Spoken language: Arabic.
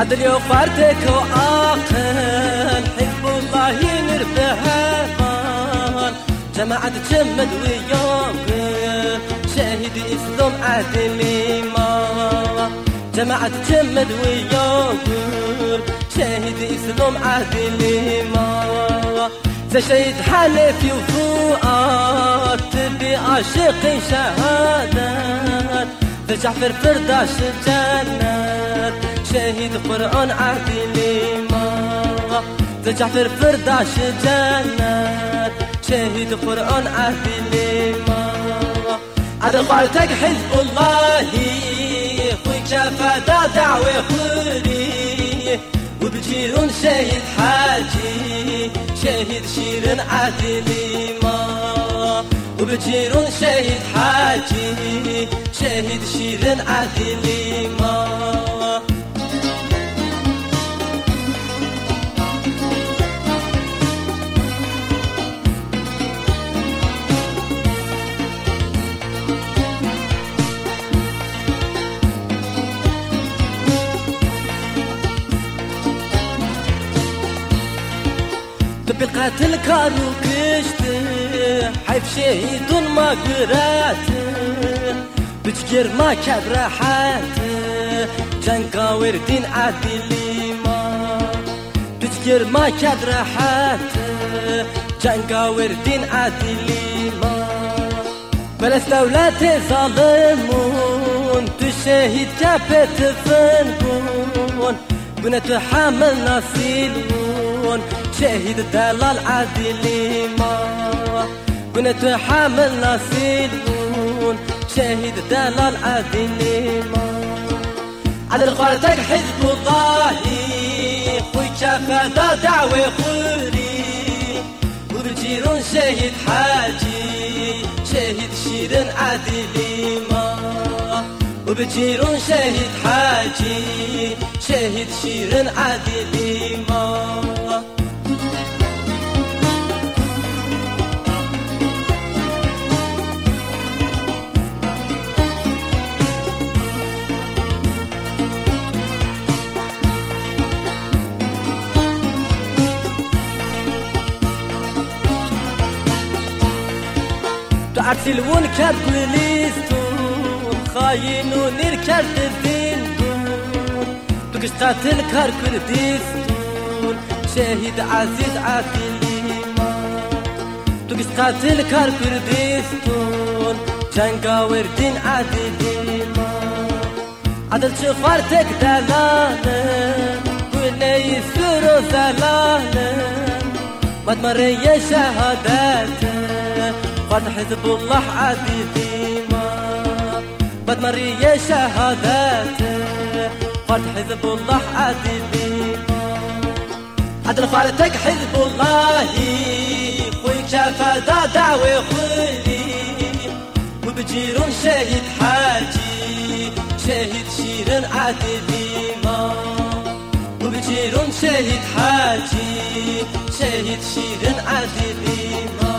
عدل وفردك وعاقل حزب الله ينرفع جماعة تجمد وياك شاهد إسلام عدل ما جماعة تجمد وياك شاهد إسلام عدل ما تشهد حلفي وفؤاد تبي عاشق شهادات. جعفر فرداش الجنات قرآن عادل ما جعفر فرداش الجنات شهيد قرآن عادل ما عاد قالتك حزب الله خوي شفا دعوة خوري وبجيرون شهيد حاجي شهيد شيرن عادل ما وبجيرون شهيد حاجي شهيد شيرن عادل ما تبي القاتل كانوا كشت حيف شهيد ما قرات بتجر ما كبر حات جنقا وردين عدلي ما بتجر ما كبر حات جنقا وردين عدلي ما بلس دولة ظالمون تشهد كابت فنبون بنت حامل نصيلون شاهد الدلال عادل ما كنت حامل نصيلون شاهد الدلال عادل ما على الخارتك حزب الله خوي شافا دعوة خوري. وبجيرون شاهد حاجي شاهد شيرن عادل ما وبجيرون شاهد حاجي شاهد شيرن عادل ما تعتلون كابليستون خاينون نركب الدين بقش قاتل كار كرديستون شاهد عزيز بقش قاتل كار كرديستون جنقا وردين عادلي عدل شفارتك دلالة كنا يسرو زلالة ما تمرية شهاداتك قد حزب الله عديدي ما قد مرية شهادات قد حزب الله ما عدل فارتك حزب الله خويك شافا دا دعوة خولي وبجيرون شهيد حاجي شهيد شيرن عديدي ما وبجيرون شهيد حاجي شهيد شيرن عديدي ما